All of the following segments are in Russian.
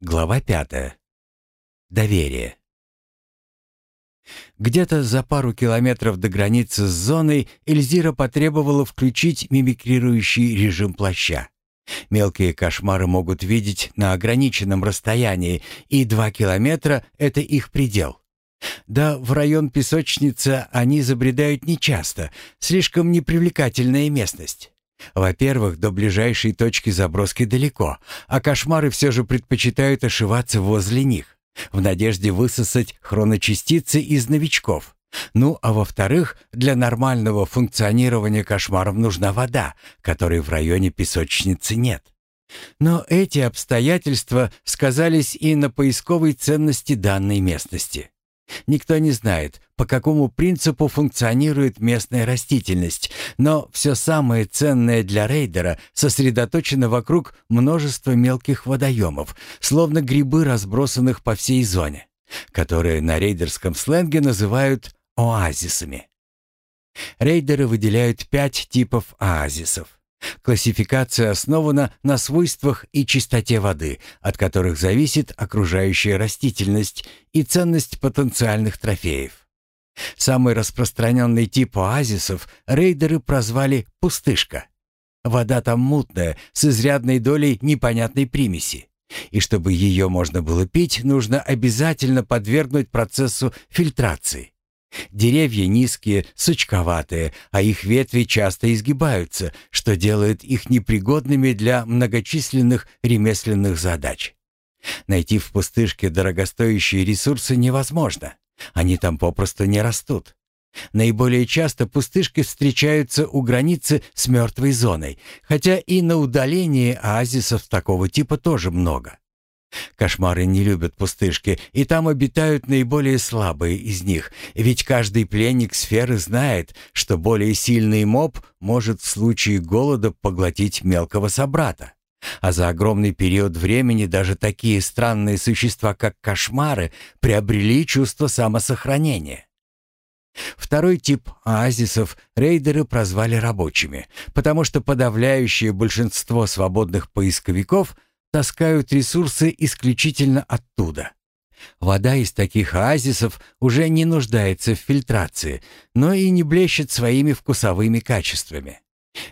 Глава пятая. Доверие. Где-то за пару километров до границы с зоной Эльзира потребовала включить мимикрирующий режим плаща. Мелкие кошмары могут видеть на ограниченном расстоянии, и два километра — это их предел. Да, в район песочницы они забредают нечасто, слишком непривлекательная местность. Во-первых, до ближайшей точки заброски далеко, а кошмары все же предпочитают ошиваться возле них, в надежде высосать хроночастицы из новичков. Ну, а во-вторых, для нормального функционирования кошмаров нужна вода, которой в районе песочницы нет. Но эти обстоятельства сказались и на поисковой ценности данной местности. Никто не знает, по какому принципу функционирует местная растительность, но все самое ценное для рейдера сосредоточено вокруг множества мелких водоемов, словно грибы, разбросанных по всей зоне, которые на рейдерском сленге называют оазисами. Рейдеры выделяют пять типов оазисов. Классификация основана на свойствах и чистоте воды, от которых зависит окружающая растительность и ценность потенциальных трофеев. Самый распространенный тип оазисов рейдеры прозвали «пустышка». Вода там мутная, с изрядной долей непонятной примеси. И чтобы ее можно было пить, нужно обязательно подвергнуть процессу фильтрации. Деревья низкие, сучковатые, а их ветви часто изгибаются, что делает их непригодными для многочисленных ремесленных задач. Найти в пустышке дорогостоящие ресурсы невозможно. Они там попросту не растут. Наиболее часто пустышки встречаются у границы с мертвой зоной, хотя и на удалении оазисов такого типа тоже много. Кошмары не любят пустышки, и там обитают наиболее слабые из них, ведь каждый пленник сферы знает, что более сильный моб может в случае голода поглотить мелкого собрата. А за огромный период времени даже такие странные существа, как кошмары, приобрели чувство самосохранения. Второй тип оазисов рейдеры прозвали рабочими, потому что подавляющее большинство свободных поисковиков – таскают ресурсы исключительно оттуда. Вода из таких оазисов уже не нуждается в фильтрации, но и не блещет своими вкусовыми качествами.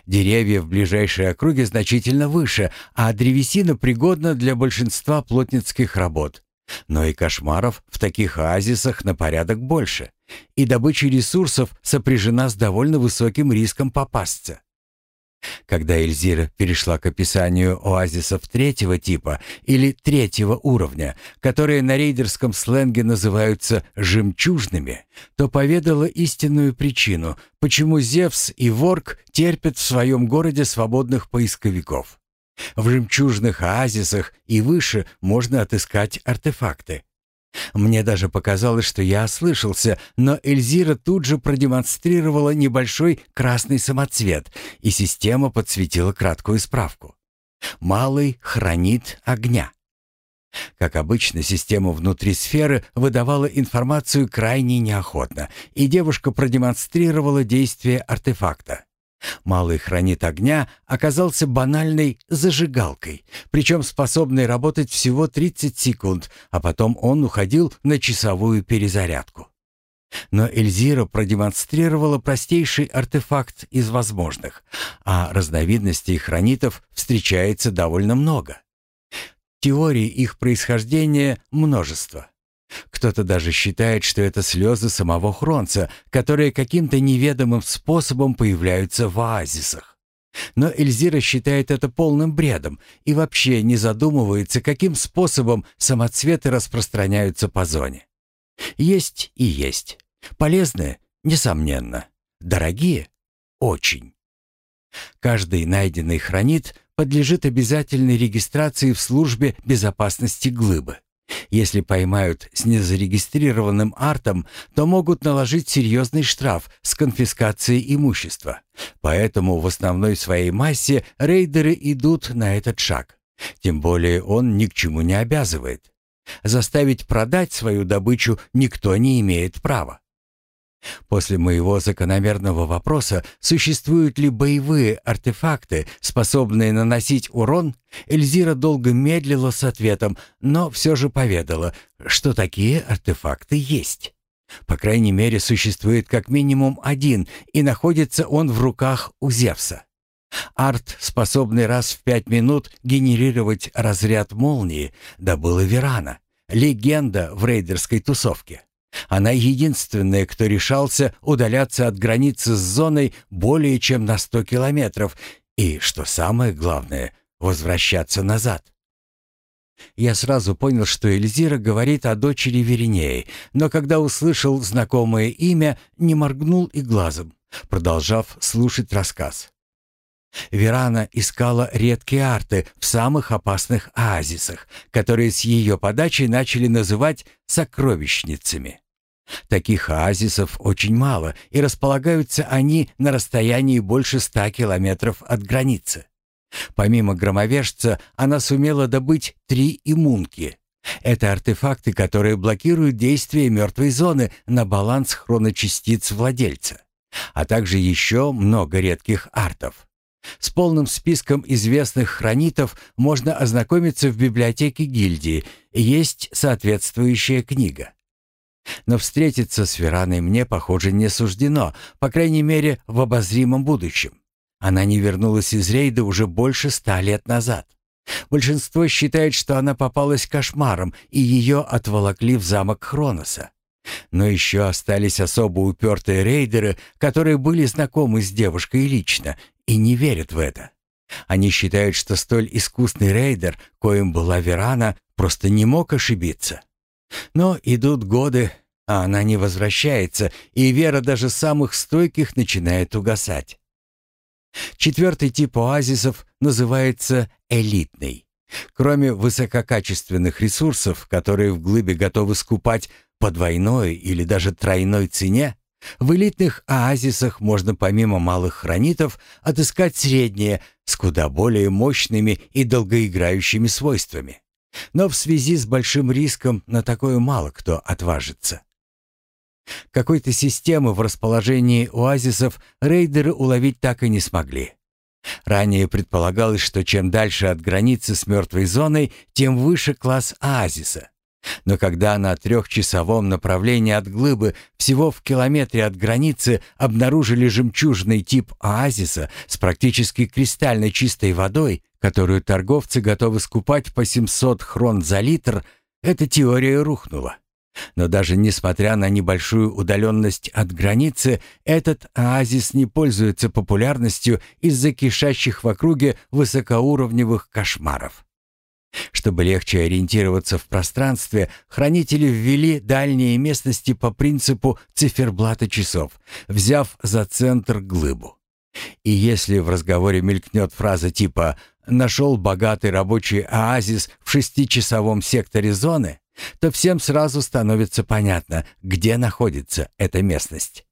Деревья в ближайшей округе значительно выше, а древесина пригодна для большинства плотницких работ. Но и кошмаров в таких оазисах на порядок больше, и добыча ресурсов сопряжена с довольно высоким риском попасться. Когда Эльзира перешла к описанию оазисов третьего типа или третьего уровня, которые на рейдерском сленге называются «жемчужными», то поведала истинную причину, почему Зевс и Ворк терпят в своем городе свободных поисковиков. В жемчужных оазисах и выше можно отыскать артефакты. Мне даже показалось, что я ослышался, но Эльзира тут же продемонстрировала небольшой красный самоцвет, и система подсветила краткую справку. «Малый хранит огня». Как обычно, система внутри сферы выдавала информацию крайне неохотно, и девушка продемонстрировала действие артефакта. Малый хранит огня оказался банальной зажигалкой, причем способной работать всего 30 секунд, а потом он уходил на часовую перезарядку. Но Эльзира продемонстрировала простейший артефакт из возможных, а разновидностей хранитов встречается довольно много. Теорий их происхождения множество. Кто-то даже считает, что это слезы самого Хронца, которые каким-то неведомым способом появляются в оазисах. Но Эльзира считает это полным бредом и вообще не задумывается, каким способом самоцветы распространяются по зоне. Есть и есть. Полезные? Несомненно. Дорогие? Очень. Каждый найденный хранит подлежит обязательной регистрации в службе безопасности глыбы. Если поймают с незарегистрированным артом, то могут наложить серьезный штраф с конфискацией имущества. Поэтому в основной своей массе рейдеры идут на этот шаг. Тем более он ни к чему не обязывает. Заставить продать свою добычу никто не имеет права. После моего закономерного вопроса, существуют ли боевые артефакты, способные наносить урон, Эльзира долго медлила с ответом, но все же поведала, что такие артефакты есть. По крайней мере, существует как минимум один, и находится он в руках у Зевса. Арт, способный раз в пять минут генерировать разряд молнии, добыла Верана, легенда в рейдерской тусовке. Она единственная, кто решался удаляться от границы с зоной более чем на 100 километров и, что самое главное, возвращаться назад. Я сразу понял, что Эльзира говорит о дочери Веринеи, но когда услышал знакомое имя, не моргнул и глазом, продолжав слушать рассказ. Верана искала редкие арты в самых опасных оазисах, которые с ее подачи начали называть «сокровищницами». Таких оазисов очень мало, и располагаются они на расстоянии больше ста километров от границы. Помимо громовержца, она сумела добыть три иммунки. Это артефакты, которые блокируют действие мертвой зоны на баланс хроночастиц владельца, а также еще много редких артов. С полным списком известных хронитов можно ознакомиться в библиотеке гильдии, есть соответствующая книга. Но встретиться с Вераной мне, похоже, не суждено, по крайней мере, в обозримом будущем. Она не вернулась из рейда уже больше ста лет назад. Большинство считает, что она попалась кошмаром, и ее отволокли в замок Хроноса. Но еще остались особо упертые рейдеры, которые были знакомы с девушкой лично и не верят в это. Они считают, что столь искусный рейдер, коим была Верана, просто не мог ошибиться. Но идут годы, а она не возвращается, и вера даже самых стойких начинает угасать. Четвертый тип оазисов называется элитный. Кроме высококачественных ресурсов, которые в глыбе готовы скупать по двойной или даже тройной цене, в элитных оазисах можно помимо малых хронитов отыскать средние с куда более мощными и долгоиграющими свойствами. Но в связи с большим риском на такое мало кто отважится. Какой-то системы в расположении оазисов рейдеры уловить так и не смогли. Ранее предполагалось, что чем дальше от границы с мертвой зоной, тем выше класс оазиса. Но когда на трехчасовом направлении от глыбы всего в километре от границы обнаружили жемчужный тип оазиса с практически кристально чистой водой, которую торговцы готовы скупать по 700 хрон за литр, эта теория рухнула. Но даже несмотря на небольшую удаленность от границы, этот оазис не пользуется популярностью из-за кишащих в округе высокоуровневых кошмаров. Чтобы легче ориентироваться в пространстве, хранители ввели дальние местности по принципу циферблата часов, взяв за центр глыбу. И если в разговоре мелькнет фраза типа «нашел богатый рабочий оазис в шестичасовом секторе зоны», то всем сразу становится понятно, где находится эта местность.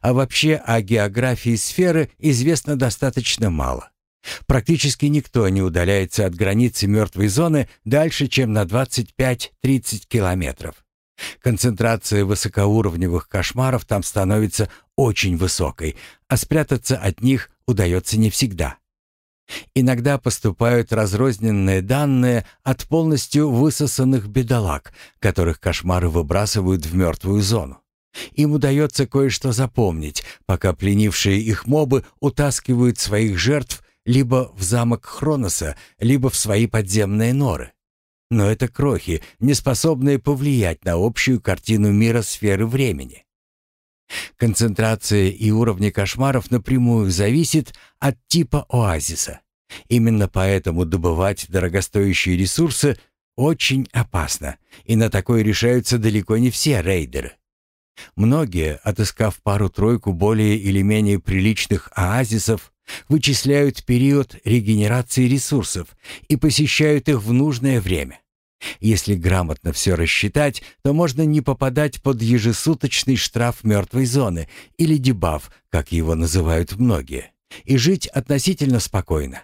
А вообще о географии сферы известно достаточно мало. Практически никто не удаляется от границы мертвой зоны дальше, чем на 25-30 километров. Концентрация высокоуровневых кошмаров там становится очень высокой, а спрятаться от них удается не всегда. Иногда поступают разрозненные данные от полностью высосанных бедолаг, которых кошмары выбрасывают в мертвую зону. Им удается кое-что запомнить, пока пленившие их мобы утаскивают своих жертв либо в замок Хроноса, либо в свои подземные норы. Но это крохи, не способные повлиять на общую картину мира сферы времени. Концентрация и уровни кошмаров напрямую зависит от типа оазиса. Именно поэтому добывать дорогостоящие ресурсы очень опасно, и на такое решаются далеко не все рейдеры. Многие, отыскав пару-тройку более или менее приличных оазисов, вычисляют период регенерации ресурсов и посещают их в нужное время. Если грамотно все рассчитать, то можно не попадать под ежесуточный штраф мертвой зоны или дебаф, как его называют многие, и жить относительно спокойно.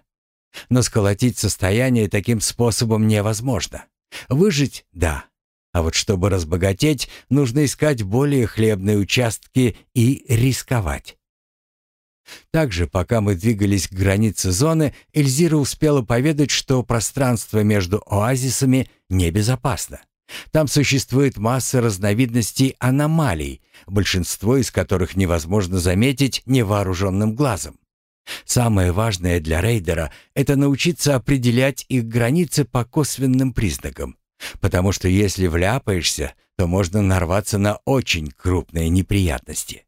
Но сколотить состояние таким способом невозможно. Выжить – да, А вот чтобы разбогатеть, нужно искать более хлебные участки и рисковать. Также, пока мы двигались к границе зоны, Эльзира успела поведать, что пространство между оазисами небезопасно. Там существует масса разновидностей аномалий, большинство из которых невозможно заметить невооруженным глазом. Самое важное для рейдера — это научиться определять их границы по косвенным признакам, потому что если вляпаешься, то можно нарваться на очень крупные неприятности.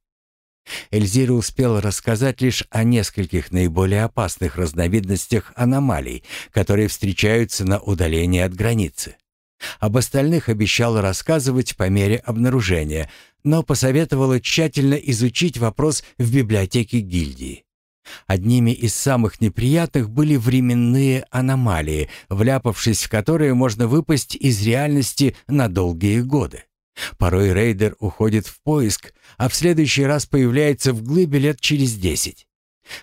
Эльзира успела рассказать лишь о нескольких наиболее опасных разновидностях аномалий, которые встречаются на удалении от границы. Об остальных обещала рассказывать по мере обнаружения, но посоветовала тщательно изучить вопрос в библиотеке гильдии. Одними из самых неприятных были временные аномалии, вляпавшись в которые можно выпасть из реальности на долгие годы. Порой рейдер уходит в поиск, а в следующий раз появляется в глыбе лет через десять.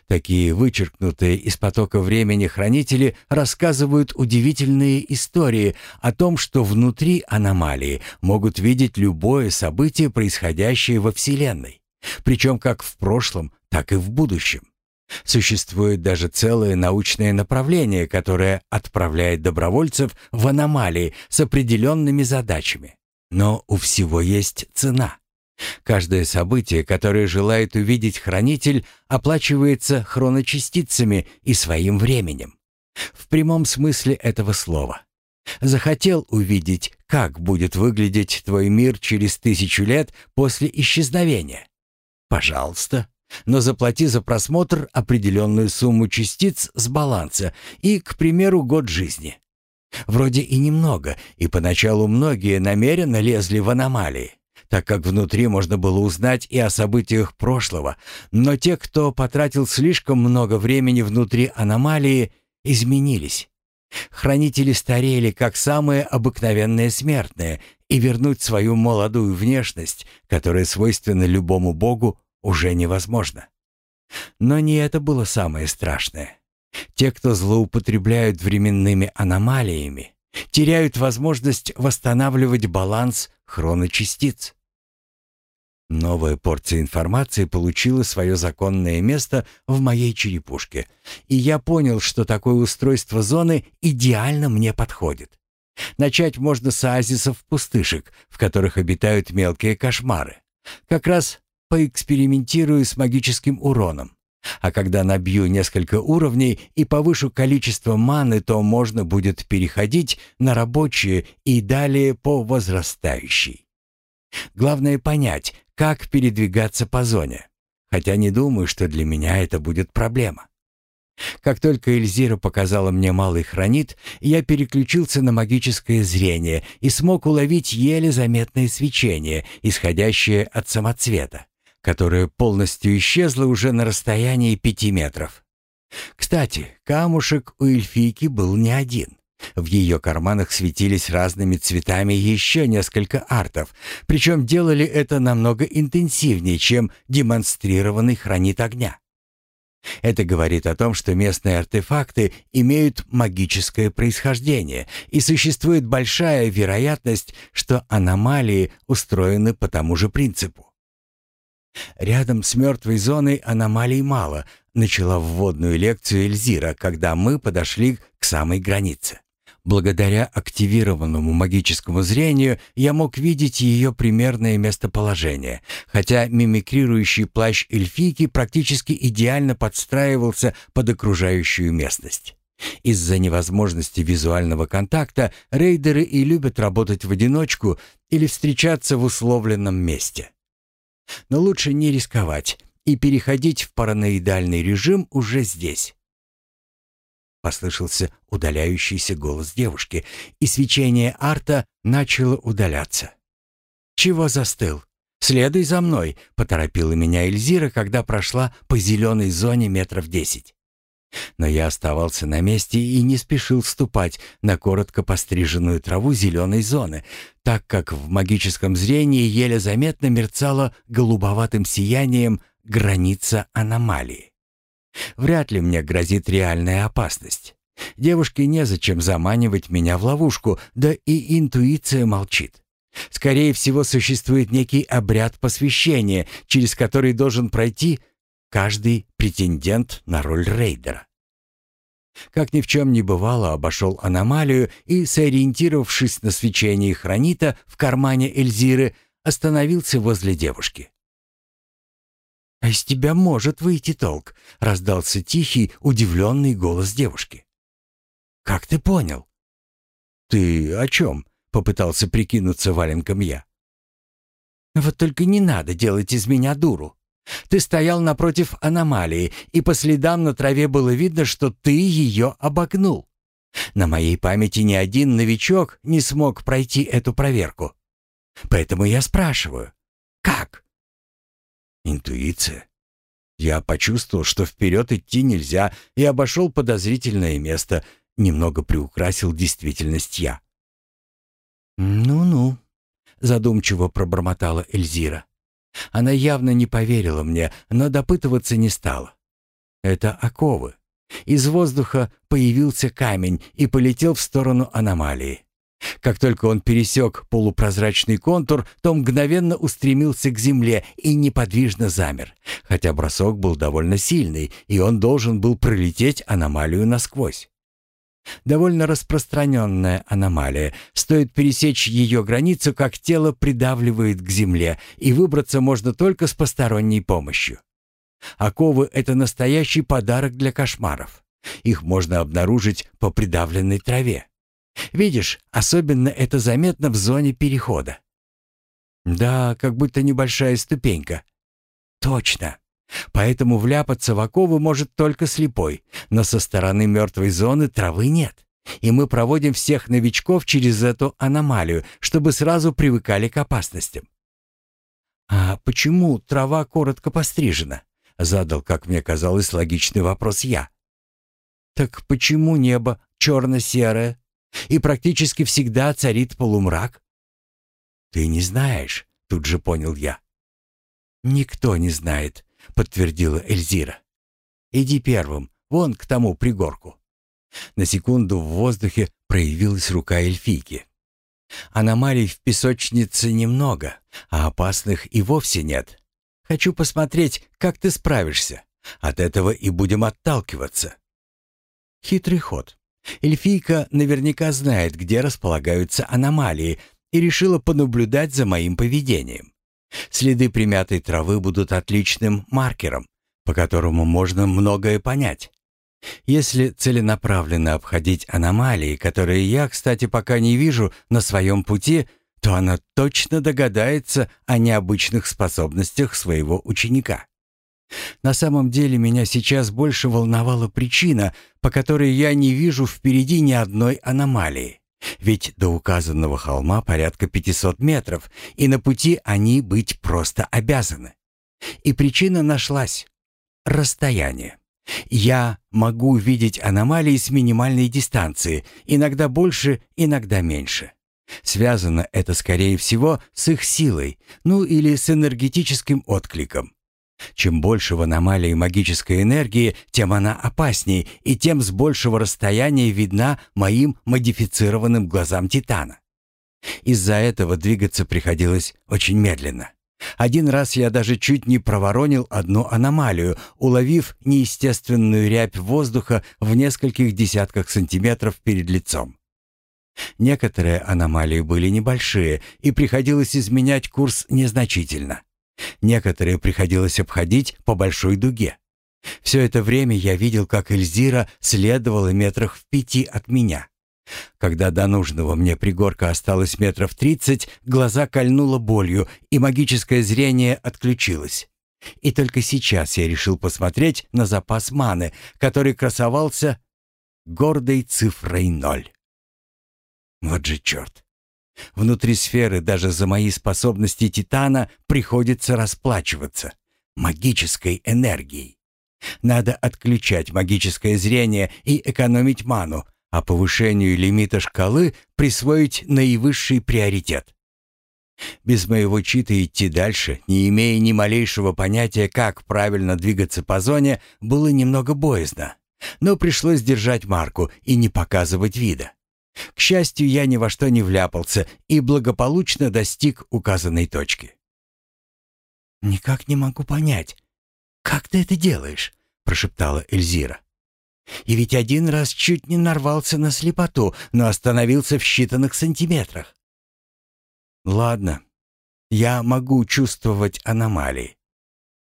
Такие вычеркнутые из потока времени хранители рассказывают удивительные истории о том, что внутри аномалии могут видеть любое событие, происходящее во Вселенной, причем как в прошлом, так и в будущем. Существует даже целое научное направление, которое отправляет добровольцев в аномалии с определенными задачами. Но у всего есть цена. Каждое событие, которое желает увидеть хранитель, оплачивается хроночастицами и своим временем. В прямом смысле этого слова. Захотел увидеть, как будет выглядеть твой мир через тысячу лет после исчезновения? Пожалуйста. Но заплати за просмотр определенную сумму частиц с баланса и, к примеру, год жизни. Вроде и немного, и поначалу многие намеренно лезли в аномалии, так как внутри можно было узнать и о событиях прошлого, но те, кто потратил слишком много времени внутри аномалии, изменились. Хранители старели, как самые обыкновенные смертные, и вернуть свою молодую внешность, которая свойственна любому богу, уже невозможно. Но не это было самое страшное. Те, кто злоупотребляют временными аномалиями, теряют возможность восстанавливать баланс хроночастиц. Новая порция информации получила свое законное место в моей черепушке, и я понял, что такое устройство зоны идеально мне подходит. Начать можно с оазисов-пустышек, в которых обитают мелкие кошмары. Как раз поэкспериментирую с магическим уроном. А когда набью несколько уровней и повышу количество маны, то можно будет переходить на рабочие и далее по возрастающей. Главное понять, как передвигаться по зоне. Хотя не думаю, что для меня это будет проблема. Как только Эльзира показала мне малый хранит, я переключился на магическое зрение и смог уловить еле заметное свечение, исходящее от самоцвета которая полностью исчезла уже на расстоянии пяти метров. Кстати, камушек у эльфийки был не один. В ее карманах светились разными цветами еще несколько артов, причем делали это намного интенсивнее, чем демонстрированный хранит огня. Это говорит о том, что местные артефакты имеют магическое происхождение, и существует большая вероятность, что аномалии устроены по тому же принципу. Рядом с мертвой зоной аномалий мало, начала вводную лекцию Эльзира, когда мы подошли к самой границе. Благодаря активированному магическому зрению я мог видеть ее примерное местоположение, хотя мимикрирующий плащ эльфийки практически идеально подстраивался под окружающую местность. Из-за невозможности визуального контакта рейдеры и любят работать в одиночку или встречаться в условленном месте. Но лучше не рисковать и переходить в параноидальный режим уже здесь. Послышался удаляющийся голос девушки, и свечение арта начало удаляться. «Чего застыл? Следуй за мной», — поторопила меня Эльзира, когда прошла по зеленой зоне метров десять. Но я оставался на месте и не спешил ступать на коротко постриженную траву зеленой зоны, так как в магическом зрении еле заметно мерцала голубоватым сиянием граница аномалии. Вряд ли мне грозит реальная опасность. Девушке незачем заманивать меня в ловушку, да и интуиция молчит. Скорее всего, существует некий обряд посвящения, через который должен пройти каждый претендент на роль рейдера. Как ни в чем не бывало, обошел аномалию и, сориентировавшись на свечении хранита в кармане Эльзиры, остановился возле девушки. «А из тебя может выйти толк», — раздался тихий, удивленный голос девушки. «Как ты понял?» «Ты о чем?» — попытался прикинуться валенком я. «Вот только не надо делать из меня дуру. Ты стоял напротив аномалии, и по следам на траве было видно, что ты ее обогнул. На моей памяти ни один новичок не смог пройти эту проверку. Поэтому я спрашиваю, как? Интуиция. Я почувствовал, что вперед идти нельзя, и обошел подозрительное место, немного приукрасил действительность я. «Ну-ну», — задумчиво пробормотала Эльзира. Она явно не поверила мне, но допытываться не стала. Это оковы. Из воздуха появился камень и полетел в сторону аномалии. Как только он пересек полупрозрачный контур, то мгновенно устремился к земле и неподвижно замер, хотя бросок был довольно сильный, и он должен был пролететь аномалию насквозь. Довольно распространенная аномалия. Стоит пересечь ее границу, как тело придавливает к земле, и выбраться можно только с посторонней помощью. Оковы — это настоящий подарок для кошмаров. Их можно обнаружить по придавленной траве. Видишь, особенно это заметно в зоне перехода. Да, как будто небольшая ступенька. Точно. Поэтому вляпаться в оковы может только слепой, но со стороны мертвой зоны травы нет. И мы проводим всех новичков через эту аномалию, чтобы сразу привыкали к опасностям. «А почему трава коротко пострижена?» — задал, как мне казалось, логичный вопрос я. «Так почему небо черно-серое и практически всегда царит полумрак?» «Ты не знаешь», — тут же понял я. «Никто не знает», — подтвердила Эльзира. «Иди первым, вон к тому пригорку». На секунду в воздухе проявилась рука эльфийки. «Аномалий в песочнице немного, а опасных и вовсе нет. Хочу посмотреть, как ты справишься. От этого и будем отталкиваться». Хитрый ход. Эльфийка наверняка знает, где располагаются аномалии, и решила понаблюдать за моим поведением. Следы примятой травы будут отличным маркером, по которому можно многое понять. Если целенаправленно обходить аномалии, которые я, кстати, пока не вижу на своем пути, то она точно догадается о необычных способностях своего ученика. На самом деле меня сейчас больше волновала причина, по которой я не вижу впереди ни одной аномалии. Ведь до указанного холма порядка 500 метров, и на пути они быть просто обязаны. И причина нашлась. Расстояние. Я могу видеть аномалии с минимальной дистанции, иногда больше, иногда меньше. Связано это, скорее всего, с их силой, ну или с энергетическим откликом. Чем больше в аномалии магической энергии, тем она опаснее, и тем с большего расстояния видна моим модифицированным глазам Титана. Из-за этого двигаться приходилось очень медленно. Один раз я даже чуть не проворонил одну аномалию, уловив неестественную рябь воздуха в нескольких десятках сантиметров перед лицом. Некоторые аномалии были небольшие, и приходилось изменять курс незначительно. Некоторые приходилось обходить по большой дуге. Все это время я видел, как Эльзира следовала метрах в пяти от меня. Когда до нужного мне пригорка осталось метров тридцать, глаза кольнуло болью, и магическое зрение отключилось. И только сейчас я решил посмотреть на запас маны, который красовался гордой цифрой ноль. Вот же черт! Внутри сферы даже за мои способности Титана приходится расплачиваться магической энергией. Надо отключать магическое зрение и экономить ману, а повышению лимита шкалы присвоить наивысший приоритет. Без моего чита идти дальше, не имея ни малейшего понятия, как правильно двигаться по зоне, было немного боязно. Но пришлось держать марку и не показывать вида. К счастью, я ни во что не вляпался и благополучно достиг указанной точки. «Никак не могу понять, как ты это делаешь?» — прошептала Эльзира. «И ведь один раз чуть не нарвался на слепоту, но остановился в считанных сантиметрах». «Ладно, я могу чувствовать аномалии.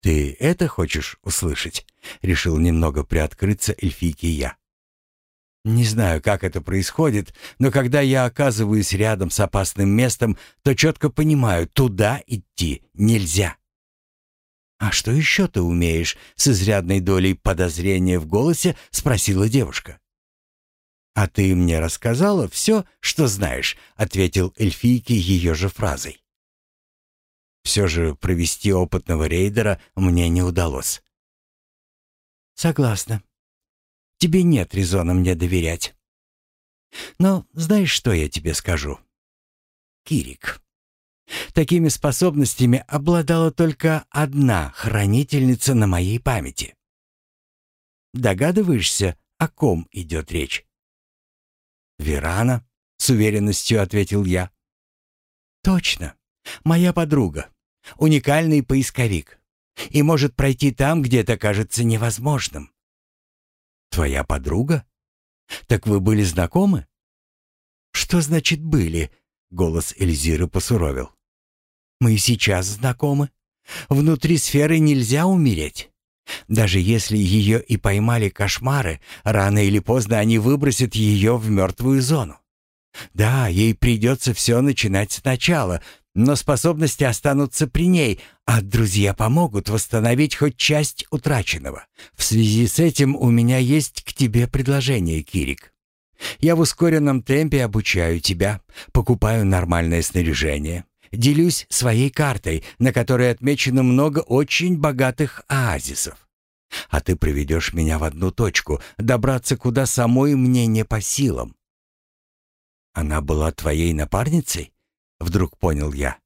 Ты это хочешь услышать?» — решил немного приоткрыться эльфийке я. Не знаю, как это происходит, но когда я оказываюсь рядом с опасным местом, то четко понимаю, туда идти нельзя. «А что еще ты умеешь?» — с изрядной долей подозрения в голосе спросила девушка. «А ты мне рассказала все, что знаешь», — ответил эльфийке ее же фразой. Все же провести опытного рейдера мне не удалось. «Согласна. Тебе нет резона мне доверять. Но знаешь, что я тебе скажу? Кирик. Такими способностями обладала только одна хранительница на моей памяти. Догадываешься, о ком идет речь? «Верана», — с уверенностью ответил я. «Точно. Моя подруга. Уникальный поисковик. И может пройти там, где это кажется невозможным. «Твоя подруга? Так вы были знакомы?» «Что значит «были»?» — голос Эльзиры посуровил. «Мы сейчас знакомы. Внутри сферы нельзя умереть. Даже если ее и поймали кошмары, рано или поздно они выбросят ее в мертвую зону. Да, ей придется все начинать сначала, но способности останутся при ней, а друзья помогут восстановить хоть часть утраченного. В связи с этим у меня есть к тебе предложение, Кирик. Я в ускоренном темпе обучаю тебя, покупаю нормальное снаряжение, делюсь своей картой, на которой отмечено много очень богатых оазисов. А ты проведешь меня в одну точку, добраться куда самой мне не по силам. Она была твоей напарницей? Вдруг понял я.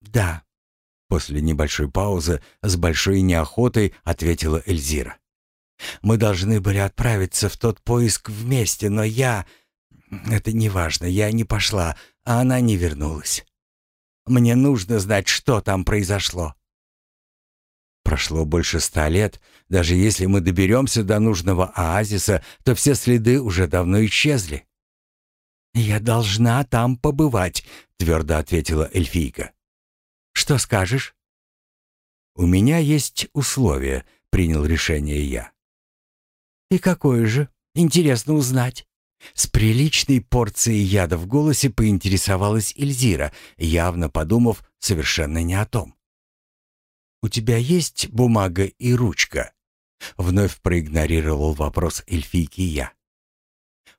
«Да», — после небольшой паузы с большой неохотой ответила Эльзира. «Мы должны были отправиться в тот поиск вместе, но я... Это не важно, я не пошла, а она не вернулась. Мне нужно знать, что там произошло». Прошло больше ста лет. Даже если мы доберемся до нужного оазиса, то все следы уже давно исчезли. «Я должна там побывать», — твердо ответила эльфийка. «Что скажешь?» «У меня есть условие», — принял решение я. «И какое же? Интересно узнать». С приличной порцией яда в голосе поинтересовалась Эльзира, явно подумав совершенно не о том. «У тебя есть бумага и ручка?» Вновь проигнорировал вопрос эльфийки я.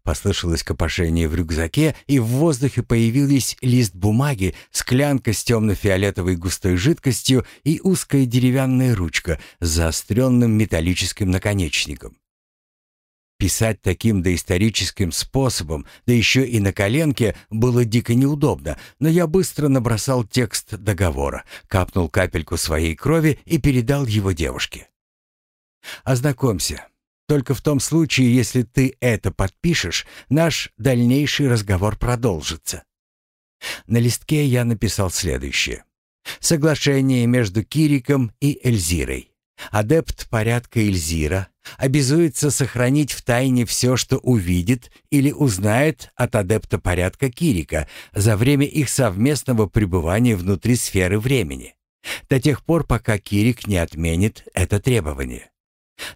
Послышалось копошение в рюкзаке, и в воздухе появились лист бумаги, склянка с темно-фиолетовой густой жидкостью и узкая деревянная ручка с заостренным металлическим наконечником. Писать таким доисторическим способом, да еще и на коленке, было дико неудобно, но я быстро набросал текст договора, капнул капельку своей крови и передал его девушке. «Ознакомься. Только в том случае, если ты это подпишешь, наш дальнейший разговор продолжится. На листке я написал следующее. Соглашение между Кириком и Эльзирой. Адепт порядка Эльзира обязуется сохранить в тайне все, что увидит или узнает от адепта порядка Кирика за время их совместного пребывания внутри сферы времени, до тех пор, пока Кирик не отменит это требование.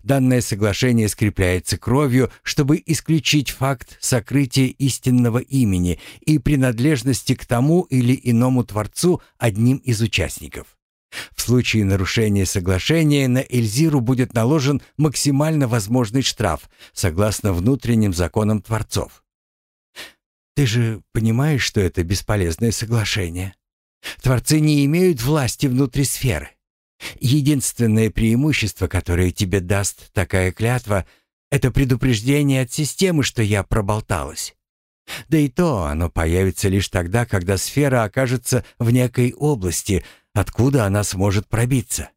Данное соглашение скрепляется кровью, чтобы исключить факт сокрытия истинного имени и принадлежности к тому или иному Творцу одним из участников. В случае нарушения соглашения на Эльзиру будет наложен максимально возможный штраф, согласно внутренним законам Творцов. Ты же понимаешь, что это бесполезное соглашение? Творцы не имеют власти внутри сферы. Единственное преимущество, которое тебе даст такая клятва, это предупреждение от системы, что я проболталась. Да и то оно появится лишь тогда, когда сфера окажется в некой области, откуда она сможет пробиться.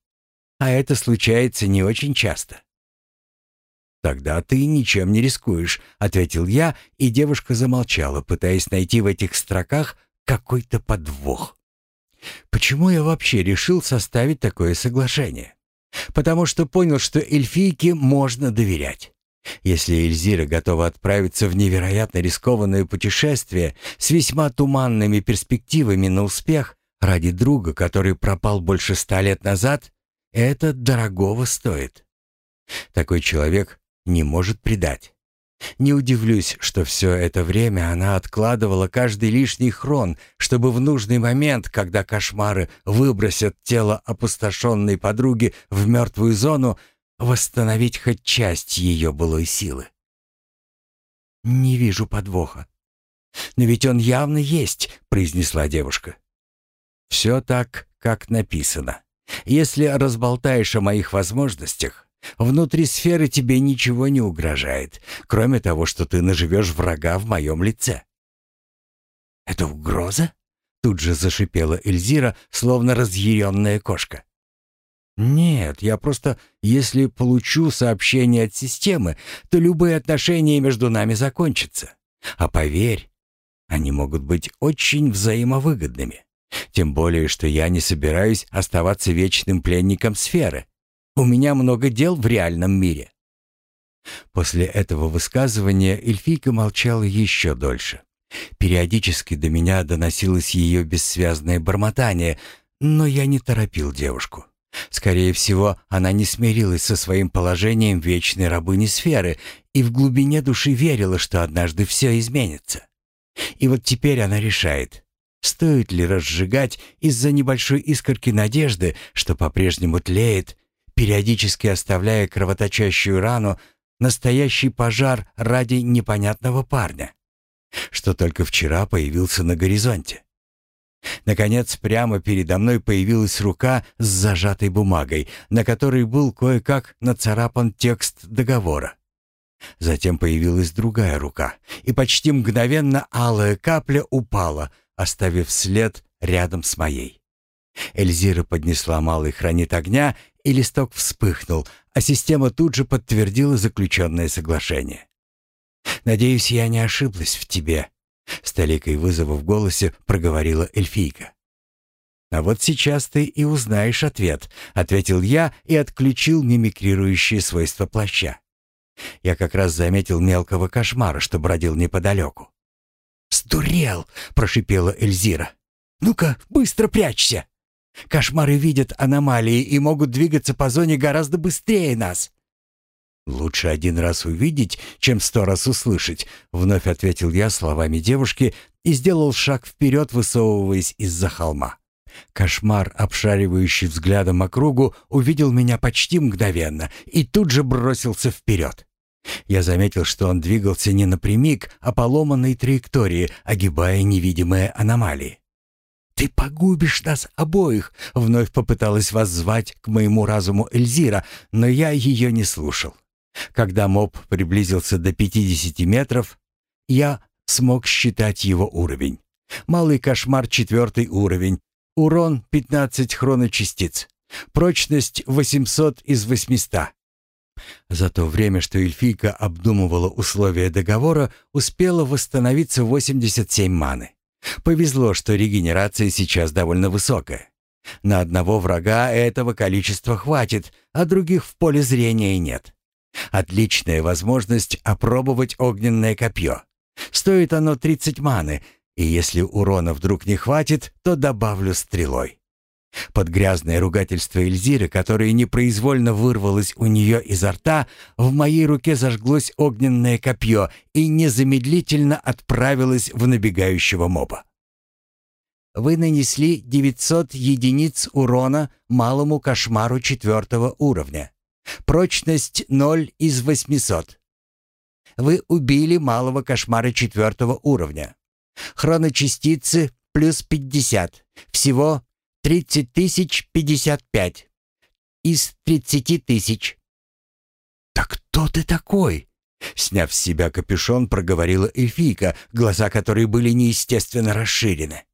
А это случается не очень часто. «Тогда ты ничем не рискуешь», — ответил я, и девушка замолчала, пытаясь найти в этих строках какой-то подвох. Почему я вообще решил составить такое соглашение? Потому что понял, что эльфийке можно доверять. Если Эльзира готова отправиться в невероятно рискованное путешествие с весьма туманными перспективами на успех ради друга, который пропал больше ста лет назад, это дорогого стоит. Такой человек не может предать. Не удивлюсь, что все это время она откладывала каждый лишний хрон, чтобы в нужный момент, когда кошмары выбросят тело опустошенной подруги в мертвую зону, восстановить хоть часть ее былой силы. «Не вижу подвоха». «Но ведь он явно есть», — произнесла девушка. «Все так, как написано. Если разболтаешь о моих возможностях, внутри сферы тебе ничего не угрожает, кроме того, что ты наживешь врага в моем лице». «Это угроза?» — тут же зашипела Эльзира, словно разъяренная кошка. «Нет, я просто, если получу сообщение от системы, то любые отношения между нами закончатся. А поверь, они могут быть очень взаимовыгодными. Тем более, что я не собираюсь оставаться вечным пленником сферы. У меня много дел в реальном мире». После этого высказывания эльфийка молчала еще дольше. Периодически до меня доносилось ее бессвязное бормотание, но я не торопил девушку. Скорее всего, она не смирилась со своим положением вечной рабыни сферы и в глубине души верила, что однажды все изменится. И вот теперь она решает, стоит ли разжигать из-за небольшой искорки надежды, что по-прежнему тлеет, периодически оставляя кровоточащую рану, настоящий пожар ради непонятного парня, что только вчера появился на горизонте. Наконец, прямо передо мной появилась рука с зажатой бумагой, на которой был кое-как нацарапан текст договора. Затем появилась другая рука, и почти мгновенно алая капля упала, оставив след рядом с моей. Эльзира поднесла малый хранит огня, и листок вспыхнул, а система тут же подтвердила заключенное соглашение. «Надеюсь, я не ошиблась в тебе», с толикой вызова в голосе проговорила эльфийка. «А вот сейчас ты и узнаешь ответ», — ответил я и отключил мимикрирующие свойства плаща. Я как раз заметил мелкого кошмара, что бродил неподалеку. «Сдурел!» — прошипела Эльзира. «Ну-ка, быстро прячься! Кошмары видят аномалии и могут двигаться по зоне гораздо быстрее нас. «Лучше один раз увидеть, чем сто раз услышать», — вновь ответил я словами девушки и сделал шаг вперед, высовываясь из-за холма. Кошмар, обшаривающий взглядом округу, увидел меня почти мгновенно и тут же бросился вперед. Я заметил, что он двигался не напрямик, а по ломанной траектории, огибая невидимые аномалии. «Ты погубишь нас обоих!» — вновь попыталась воззвать к моему разуму Эльзира, но я ее не слушал. Когда моб приблизился до 50 метров, я смог считать его уровень. Малый кошмар четвертый уровень. Урон 15 хроночастиц. Прочность 800 из 800. За то время, что эльфийка обдумывала условия договора, успела восстановиться 87 маны. Повезло, что регенерация сейчас довольно высокая. На одного врага этого количества хватит, а других в поле зрения нет. Отличная возможность опробовать огненное копье. Стоит оно 30 маны, и если урона вдруг не хватит, то добавлю стрелой. Под грязное ругательство Эльзиры, которое непроизвольно вырвалось у нее изо рта, в моей руке зажглось огненное копье и незамедлительно отправилось в набегающего моба. Вы нанесли 900 единиц урона малому кошмару четвертого уровня. Прочность 0 из 800. Вы убили малого кошмара четвертого уровня. Хроночастицы плюс 50. Всего 30 тысяч 55. Из 30 тысяч. «Так кто ты такой?» Сняв с себя капюшон, проговорила эльфийка, глаза которой были неестественно расширены.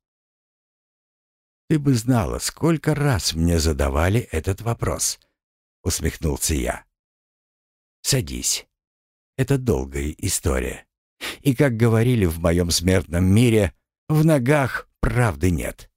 «Ты бы знала, сколько раз мне задавали этот вопрос», — усмехнулся я. «Садись. это долгая история. И, как говорили в моем смертном мире, в ногах правды нет.